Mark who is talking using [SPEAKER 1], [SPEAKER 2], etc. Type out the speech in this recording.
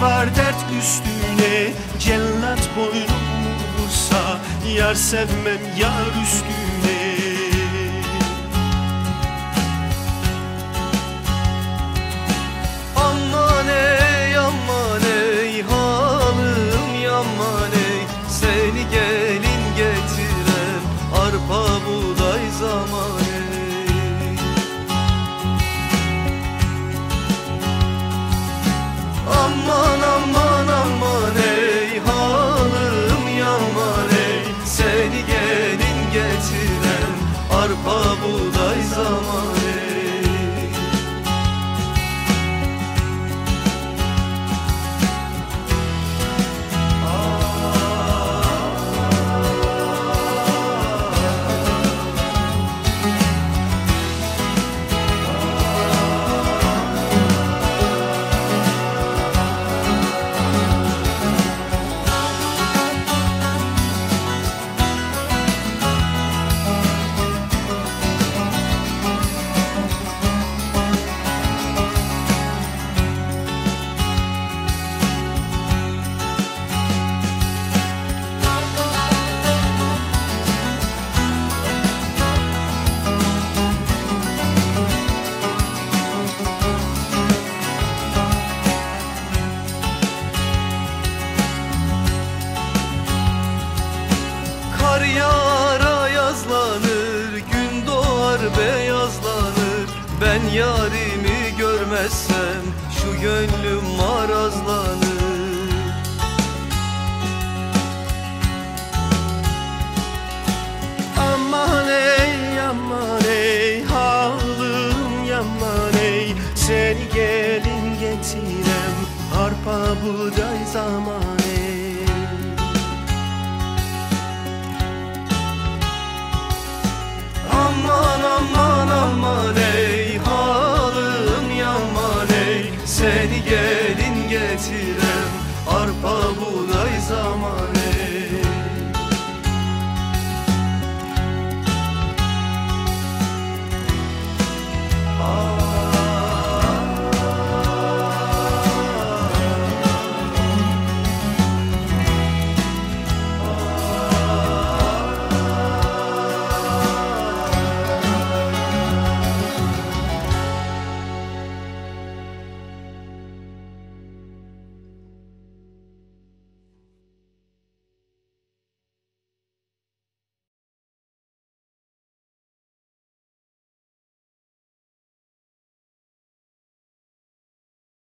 [SPEAKER 1] var dert üstüne Cellat boynumu vursa Yar sevmem yar üstüne.
[SPEAKER 2] Aman ey aman ey halım yaman ey. Seni gelin arpa buğday zaman beyazlanır Ben yarimi görmezsem Şu gönlüm marazlanır.
[SPEAKER 1] Aman ey aman ey halım yaman ey. Seni gelin getirem Arpa buğday Seni gelin getirem Arpa buğday zamanı.